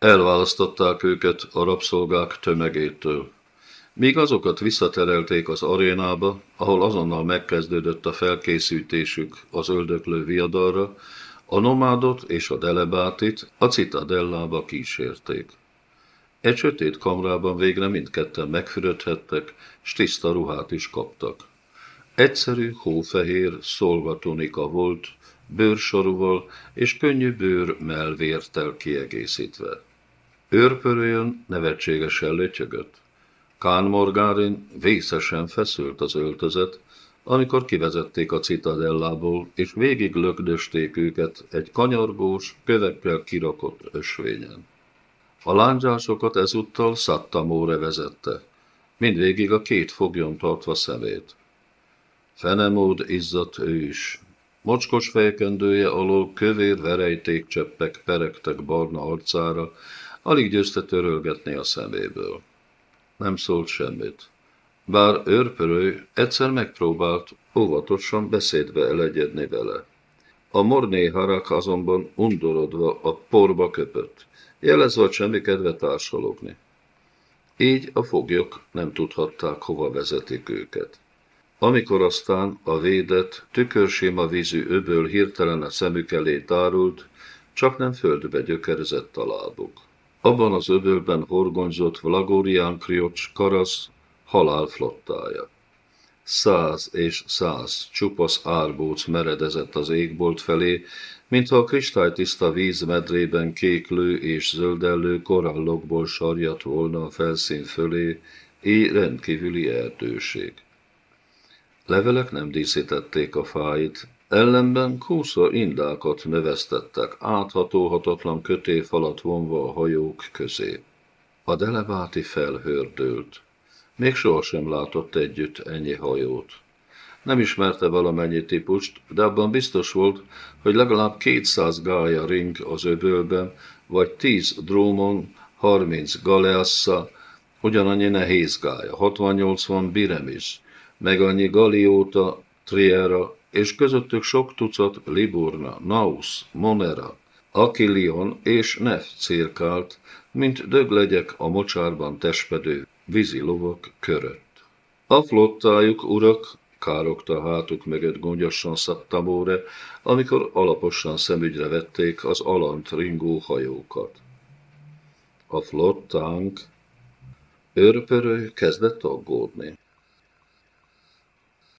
Elválasztották őket a rabszolgák tömegétől. Míg azokat visszaterelték az arénába, ahol azonnal megkezdődött a felkészítésük az öldöklő viadalra, a nomádot és a delebátit a citadellába kísérték. Egy sötét kamrában végre mindketten megfürödhettek, s tiszta ruhát is kaptak. Egyszerű, hófehér szolgatunika volt, bőrsorúval és könnyű bőr melvértel kiegészítve. Őrpörőjön nevetségesen lötyögött. Kán Morgárin vészesen feszült az öltözet, amikor kivezették a citadellából, és végig lökdösték őket egy kanyargós, kövekkel kirakott ösvényen. A lándzsásokat ezúttal Szattamóre vezette, mindvégig a két fogjon tartva szemét. Fenemód izzadt ő is. Mocskos fejkendője alól kövér verejtékcseppek peregtek barna arcára, alig győzte törölgetni a szeméből. Nem szólt semmit. Bár őrpörő egyszer megpróbált óvatosan beszédbe elegyedni vele. A morné harak azonban undorodva a porba köpött, jelezve, hogy semmi kedve társalogni. Így a foglyok nem tudhatták, hova vezetik őket. Amikor aztán a védett, tükörsima vízű öböl hirtelen a szemük elé tárult, csak nem földbe gyökerezett a lábuk. Abban az öbölben horgonyzott Vlagorián Kriocs karasz halálflottája. Száz és száz csupasz árbóc meredezett az égbolt felé, mintha a kristálytiszta víz medrében kéklő és zöldellő korallokból sarjat volna a felszín fölé, éj rendkívüli erdőség. Levelek nem díszítették a fáit, ellenben kúsza indákat növesztettek, áthatóhatatlan kötéfalat vonva a hajók közé. A delebáti felhördült. Még sohasem látott együtt ennyi hajót. Nem ismerte valamennyi típust, de abban biztos volt, hogy legalább 200 gája ring az öbölben, vagy 10 drómon, 30 galeassa, ugyanannyi nehéz gája, 60-80 biremis, meg annyi galióta, triera, és közöttük sok tucat Liburna, Naus, Monera, Akilion és Nef cirkált, mint döglegyek a mocsárban tespedő vízi lovak körött. A flottájuk, urak, károkta hátuk mögött gondosan Szattamóre, amikor alaposan szemügyre vették az alant ringó hajókat. A flottánk őrpörő kezdett aggódni.